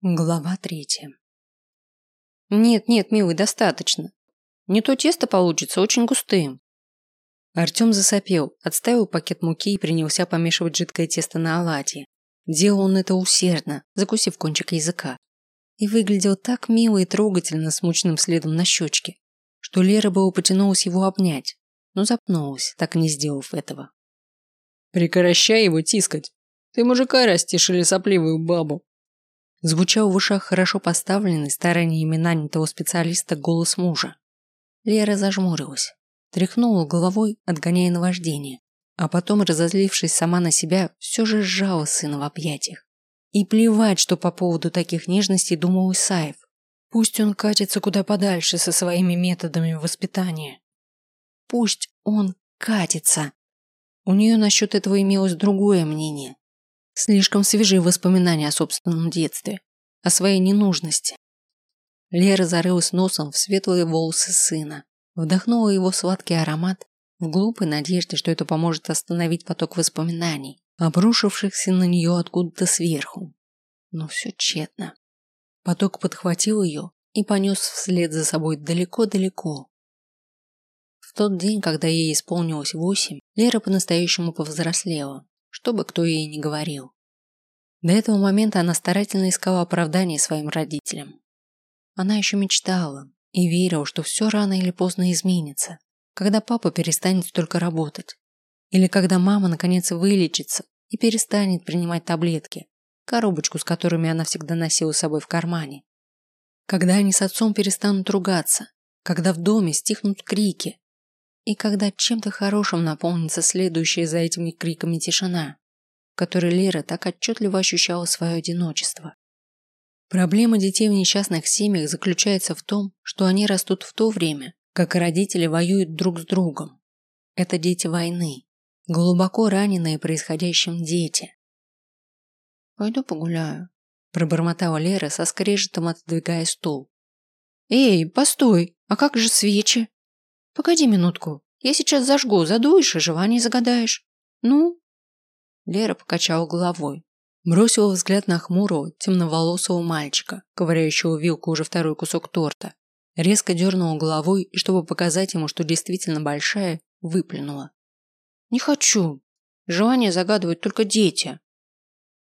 Глава третья. Нет, нет, милый, достаточно. Не то тесто получится очень густым. Артем засопел, отставил пакет муки и принялся помешивать жидкое тесто на оладьи. Делал он это усердно, закусив кончик языка. И выглядел так мило и трогательно с мучным следом на щечке, что Лера было потянулась его обнять, но запнулась, так и не сделав этого. «Прекращай его тискать. Ты мужика растишь или сопливую бабу?» Звучал в ушах хорошо поставленный стараниями нанятого специалиста голос мужа. Лера зажмурилась, тряхнула головой, отгоняя наваждение, а потом, разозлившись сама на себя, все же сжала сына в объятиях. И плевать, что по поводу таких нежностей думал Исаев. Пусть он катится куда подальше со своими методами воспитания. Пусть он катится. У нее насчет этого имелось другое мнение. Слишком свежие воспоминания о собственном детстве, о своей ненужности. Лера зарылась носом в светлые волосы сына, вдохнула его сладкий аромат в глупой надежде, что это поможет остановить поток воспоминаний, обрушившихся на нее откуда-то сверху. Но все тщетно. Поток подхватил ее и понес вслед за собой далеко-далеко. В тот день, когда ей исполнилось восемь, Лера по-настоящему повзрослела что бы кто ей ни говорил. До этого момента она старательно искала оправдание своим родителям. Она еще мечтала и верила, что все рано или поздно изменится, когда папа перестанет столько работать, или когда мама наконец вылечится и перестанет принимать таблетки, коробочку с которыми она всегда носила с собой в кармане. Когда они с отцом перестанут ругаться, когда в доме стихнут крики, и когда чем-то хорошим наполнится следующая за этими криками тишина, в которой Лера так отчетливо ощущала свое одиночество. Проблема детей в несчастных семьях заключается в том, что они растут в то время, как родители воюют друг с другом. Это дети войны, глубоко раненые происходящим дети. «Пойду погуляю», – пробормотала Лера со скрежетом отодвигая стул. «Эй, постой, а как же свечи?» Погоди минутку. Я сейчас зажгу, задуешь и желание загадаешь. Ну? Лера покачала головой. Бросила взгляд на хмурого, темноволосого мальчика, ковыряющего вилку уже второй кусок торта. Резко дернула головой и, чтобы показать ему, что действительно большая, выплюнула. «Не хочу. Желание загадывают только дети».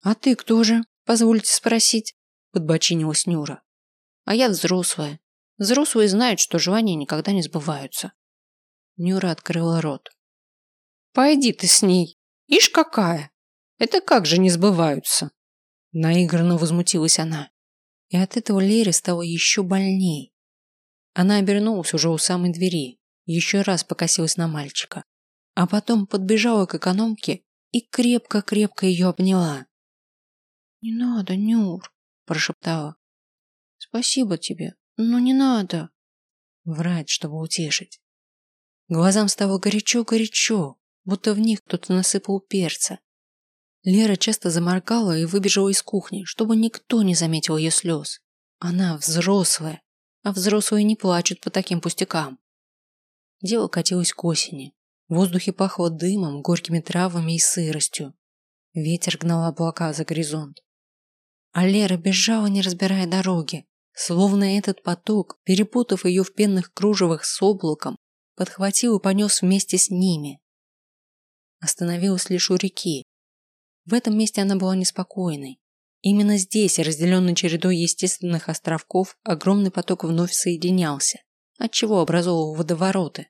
«А ты кто же? Позвольте спросить?» – подбочинилась Нюра. «А я взрослая. Взрослые знают, что желания никогда не сбываются. Нюра открыла рот. «Пойди ты с ней. Ишь какая! Это как же не сбываются?» Наигранно возмутилась она. И от этого Лере стало еще больней. Она обернулась уже у самой двери, еще раз покосилась на мальчика, а потом подбежала к экономке и крепко-крепко ее обняла. «Не надо, Нюр», – прошептала. «Спасибо тебе, но не надо». Врать, чтобы утешить. Глазам стало горячо-горячо, будто в них кто-то насыпал перца. Лера часто заморгала и выбежала из кухни, чтобы никто не заметил ее слез. Она взрослая, а взрослые не плачут по таким пустякам. Дело катилось к осени. В воздухе пахло дымом, горькими травами и сыростью. Ветер гнал облака за горизонт. А Лера бежала, не разбирая дороги, словно этот поток, перепутав ее в пенных кружевах с облаком, подхватил и понес вместе с ними. Остановилась лишь у реки. В этом месте она была неспокойной. Именно здесь, разделенный чередой естественных островков, огромный поток вновь соединялся, отчего образовывал водовороты.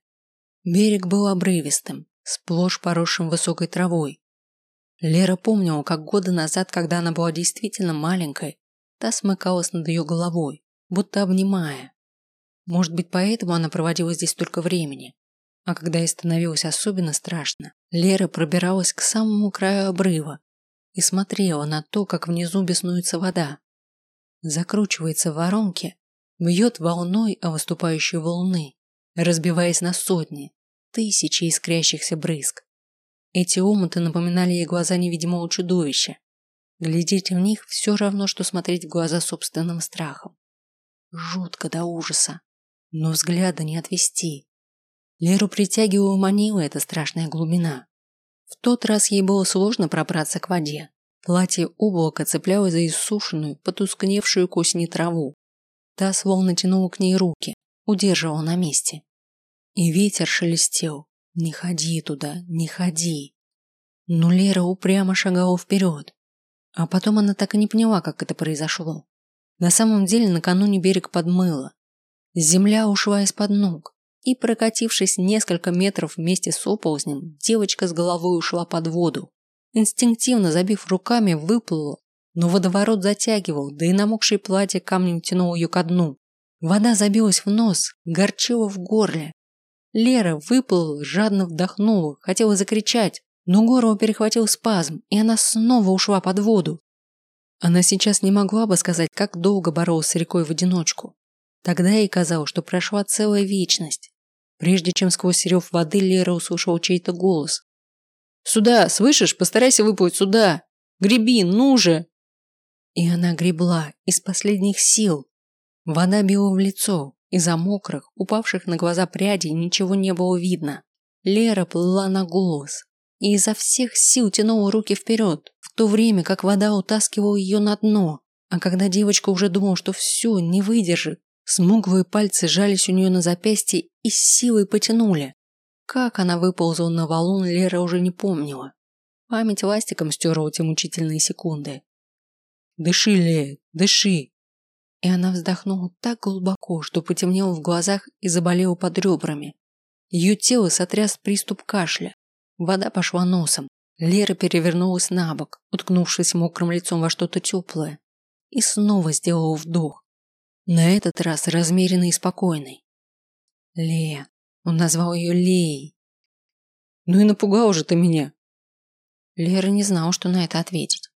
Берег был обрывистым, сплошь поросшим высокой травой. Лера помнила, как годы назад, когда она была действительно маленькой, та смыкалась над ее головой, будто обнимая, может быть, поэтому она проводила здесь столько времени. А когда ей становилось особенно страшно, Лера пробиралась к самому краю обрыва и смотрела на то, как внизу беснуется вода. Закручивается в воронке, бьет волной о выступающие волны, разбиваясь на сотни, тысячи искрящихся брызг. Эти омуты напоминали ей глаза невидимого чудовища. Глядеть в них все равно, что смотреть в глаза собственным страхом. Жутко до ужаса но взгляда не отвести. Леру притягивала манила эта страшная глубина. В тот раз ей было сложно пробраться к воде. Платье облака цеплялось за иссушенную, потускневшую к осени траву. Та словно тянула к ней руки, удерживала на месте. И ветер шелестел. «Не ходи туда, не ходи». Но Лера упрямо шагала вперед. А потом она так и не поняла, как это произошло. На самом деле накануне берег подмыло. Земля ушла из-под ног, и, прокатившись несколько метров вместе с оползнем, девочка с головой ушла под воду. Инстинктивно забив руками, выплыла, но водоворот затягивал, да и намокшее платье камнем тянуло ее ко дну. Вода забилась в нос, горчила в горле. Лера выплыла, жадно вдохнула, хотела закричать, но горло перехватил спазм, и она снова ушла под воду. Она сейчас не могла бы сказать, как долго боролась с рекой в одиночку. Тогда ей казалось, что прошла целая вечность. Прежде чем сквозь рев воды Лера услышала чей-то голос, Сюда, слышишь? Постарайся выплыть сюда. Греби, ну же!» И она гребла из последних сил. Вода била в лицо, из-за мокрых, упавших на глаза прядей ничего не было видно. Лера плыла на голос и изо всех сил тянула руки вперед, в то время как вода утаскивала ее на дно. А когда девочка уже думала, что все, не выдержит, смуглые пальцы жались у нее на запястье и с силой потянули. Как она выползла на валун, Лера уже не помнила. Память ластиком стерла те мучительные секунды. «Дыши, Лея, дыши!» И она вздохнула так глубоко, что потемнело в глазах и заболело под ребрами. Ее тело сотряс приступ кашля. Вода пошла носом. Лера перевернулась на бок, уткнувшись мокрым лицом во что-то теплое. И снова сделала вдох. На этот раз размеренный и спокойный. «Лея, он назвал ее Леей. Ну и напугал же ты меня. Лера не знала, что на это ответить.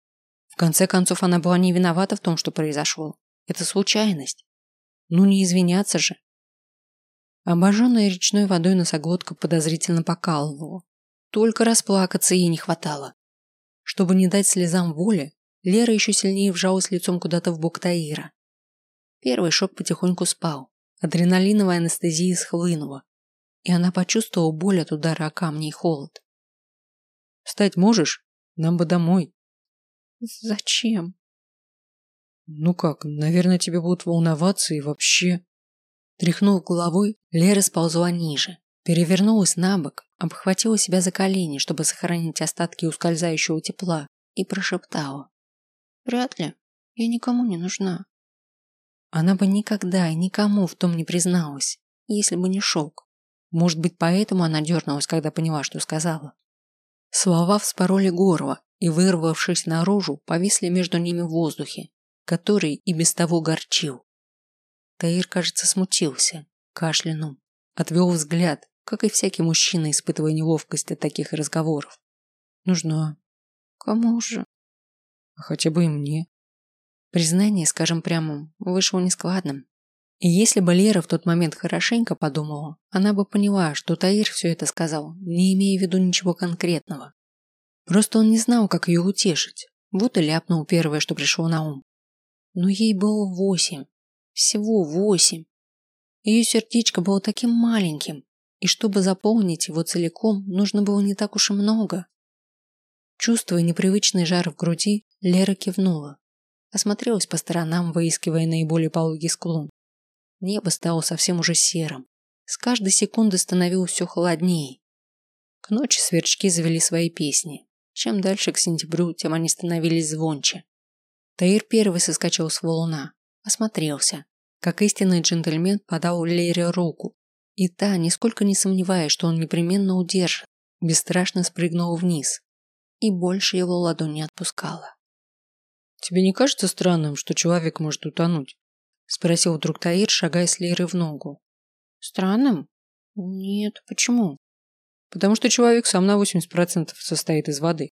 В конце концов, она была не виновата в том, что произошло. Это случайность. Ну не извиняться же. Обожженная речной водой носоглотка подозрительно покалывала. Только расплакаться ей не хватало. Чтобы не дать слезам воли, Лера еще сильнее вжалась лицом куда-то в бок Таира. Первый шок потихоньку спал. Адреналиновая анестезия схлынула и она почувствовала боль от удара о камни и холод. «Встать можешь? Нам бы домой». «Зачем?» «Ну как, наверное, тебе будут волноваться и вообще...» Тряхнув головой, Лера сползла ниже, перевернулась на бок, обхватила себя за колени, чтобы сохранить остатки ускользающего тепла, и прошептала. «Вряд ли. Я никому не нужна». Она бы никогда и никому в том не призналась, если бы не шок. Может быть, поэтому она дернулась, когда поняла, что сказала. Слова вспороли горло и, вырвавшись наружу, повисли между ними в воздухе, который и без того горчил. Таир, кажется, смутился, кашлянул, отвел взгляд, как и всякий мужчина, испытывая неловкость от таких разговоров. Нужна. Кому же? Хотя бы и мне. Признание, скажем прямо, вышло нескладным. И если бы Лера в тот момент хорошенько подумала, она бы поняла, что Таир все это сказал, не имея в виду ничего конкретного. Просто он не знал, как ее утешить. Вот и ляпнул первое, что пришло на ум. Но ей было восемь. Всего восемь. Ее сердечко было таким маленьким, и чтобы заполнить его целиком, нужно было не так уж и много. Чувствуя непривычный жар в груди, Лера кивнула. Осмотрелась по сторонам, выискивая наиболее пологий склон. Небо стало совсем уже серым. С каждой секунды становилось все холоднее. К ночи сверчки завели свои песни. Чем дальше к сентябрю, тем они становились звонче. Таир первый соскочил с валуна, осмотрелся. Как истинный джентльмен подал Лере руку. И та, нисколько не сомневаясь, что он непременно удержит, бесстрашно спрыгнула вниз. И больше его ладонь не отпускала. «Тебе не кажется странным, что человек может утонуть?» Спросил вдруг Таир, шагая с Лерой в ногу. Странным? Нет, почему? Потому что человек сам на 80% состоит из воды.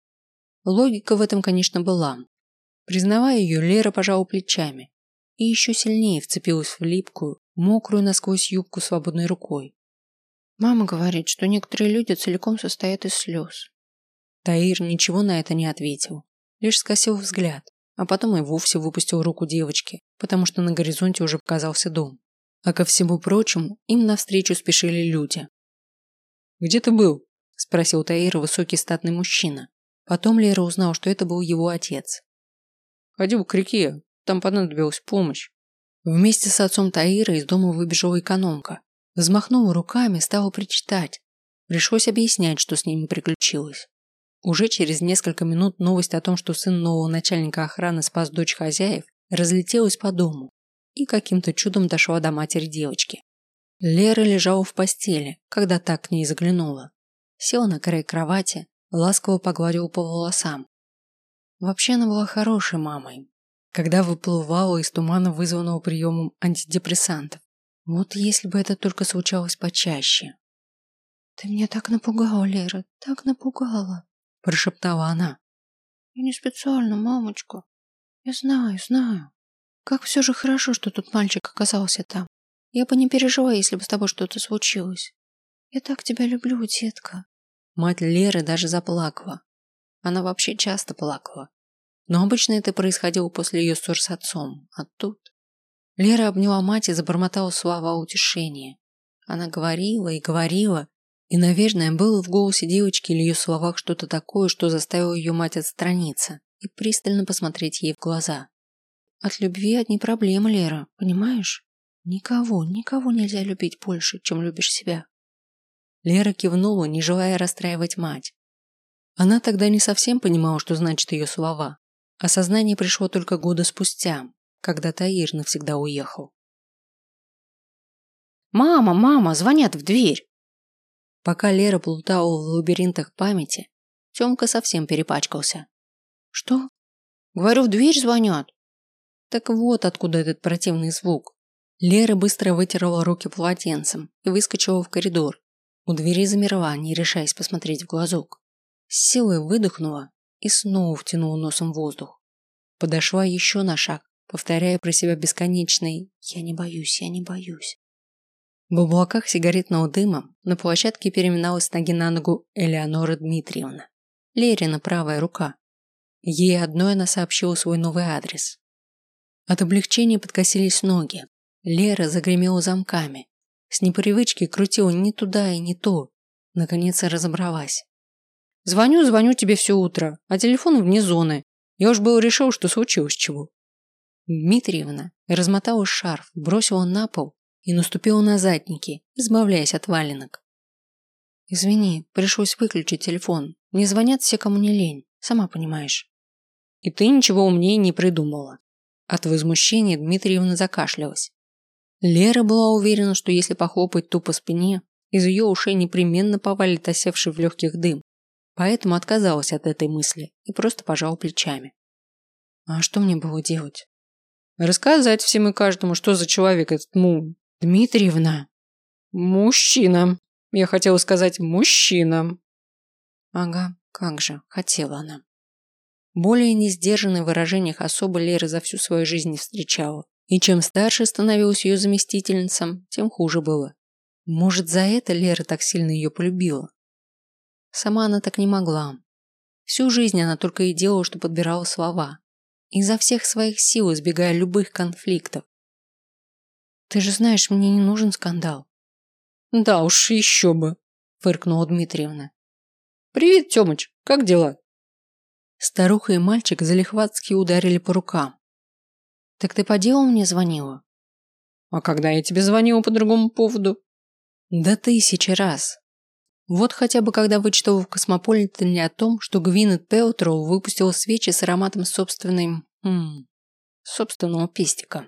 Логика в этом, конечно, была. Признавая ее, Лера пожала плечами и еще сильнее вцепилась в липкую, мокрую насквозь юбку свободной рукой. Мама говорит, что некоторые люди целиком состоят из слез. Таир ничего на это не ответил, лишь скосил взгляд, а потом и вовсе выпустил руку девочки, потому что на горизонте уже показался дом. А ко всему прочему, им навстречу спешили люди. «Где ты был?» – спросил Таира высокий статный мужчина. Потом Лера узнал, что это был его отец. Ходил к реке, там понадобилась помощь. Вместе с отцом Таира из дома выбежала экономка. Взмахнула руками, стала причитать. Пришлось объяснять, что с ними приключилось. Уже через несколько минут новость о том, что сын нового начальника охраны спас дочь хозяев, разлетелась по дому и каким-то чудом дошла до матери девочки. Лера лежала в постели, когда так к ней заглянула. Села на край кровати, ласково погладила по волосам. Вообще она была хорошей мамой, когда выплывала из тумана, вызванного приемом антидепрессантов. Вот если бы это только случалось почаще. «Ты меня так напугала, Лера, так напугала», – прошептала она. «Я не специально, мамочка. Я знаю, знаю. Как все же хорошо, что тут мальчик оказался там. Я бы не переживала, если бы с тобой что-то случилось. Я так тебя люблю, детка». Мать Леры даже заплакала. Она вообще часто плакала. Но обычно это происходило после ее ссор с отцом. А тут... Лера обняла мать и забормотала слова утешения. Она говорила и говорила, и, наверное, было в голосе девочки или ее словах что-то такое, что заставило ее мать отстраниться и пристально посмотреть ей в глаза. От любви одни проблемы, Лера, понимаешь? Никого, никого нельзя любить больше, чем любишь себя. Лера кивнула, не желая расстраивать мать. Она тогда не совсем понимала, что значат ее слова. Осознание пришло только года спустя, когда Таир навсегда уехал. «Мама, мама, звонят в дверь!» Пока Лера плутала в лабиринтах памяти, Тёмка совсем перепачкался. «Что?» «Говорю, в дверь звонят». Так вот откуда этот противный звук. Лера быстро вытерла руки полотенцем и выскочила в коридор. У двери замерла, не решаясь посмотреть в глазок. С силой выдохнула и снова втянула носом воздух. Подошла еще на шаг, повторяя про себя бесконечный «Я не боюсь, я не боюсь». В облаках сигаретного дыма на площадке переминалась ноги на ногу Элеонора Дмитриевна, Лерина правая рука. Ей одной она сообщила свой новый адрес. От облегчения подкосились ноги. Лера загремела замками. С непривычки крутила не туда и не то. Наконец разобралась. «Звоню, звоню тебе все утро, а телефон вне зоны. Я уж был решил, что случилось чего». Дмитриевна размотала шарф, бросила на пол и наступила на задники, избавляясь от валенок. «Извини, пришлось выключить телефон. Не звонят все, кому не лень, сама понимаешь». «И ты ничего умнее не придумала». От возмущения Дмитриевна закашлялась. Лера была уверена, что если похлопать ту по спине, из ее ушей непременно повалит осевший в легких дым. Поэтому отказалась от этой мысли и просто пожала плечами. А что мне было делать? Рассказать всем и каждому, что за человек этот Му. Дмитриевна. Мужчина. Я хотела сказать мужчина. Ага, как же, хотела она. Более несдержанных выражениях особо Лера за всю свою жизнь не встречала. И чем старше становилась ее заместительницей, тем хуже было. Может, за это Лера так сильно ее полюбила? Сама она так не могла. Всю жизнь она только и делала, что подбирала слова. Изо всех своих сил избегая любых конфликтов. Ты же знаешь, мне не нужен скандал. Да уж, еще бы, фыркнула Дмитриевна. Привет, Тёмыч, как дела? Старуха и мальчик залихватски ударили по рукам. Так ты по делу мне звонила? А когда я тебе звонила по другому поводу? Да тысячи раз. Вот хотя бы когда вычитала в Космополитене о том, что Гвинет Пелтроу выпустила свечи с ароматом собственной... М, собственного пестика.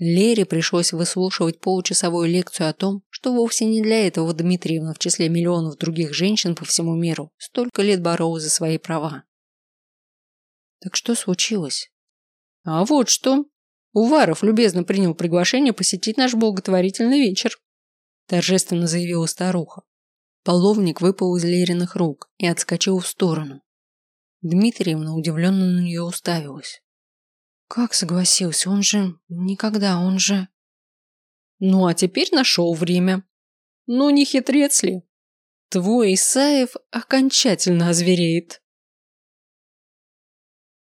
Лере пришлось выслушивать получасовую лекцию о том, что вовсе не для этого Дмитриевна в числе миллионов других женщин по всему миру столько лет боролась за свои права. Так что случилось? А вот что. Уваров любезно принял приглашение посетить наш благотворительный вечер. Торжественно заявила старуха. Половник выпал из Лериных рук и отскочил в сторону. Дмитриевна удивленно на нее уставилась. Как согласился? Он же... Никогда, он же... Ну, а теперь нашел время. Ну, не хитрец ли? Твой Исаев окончательно озвереет.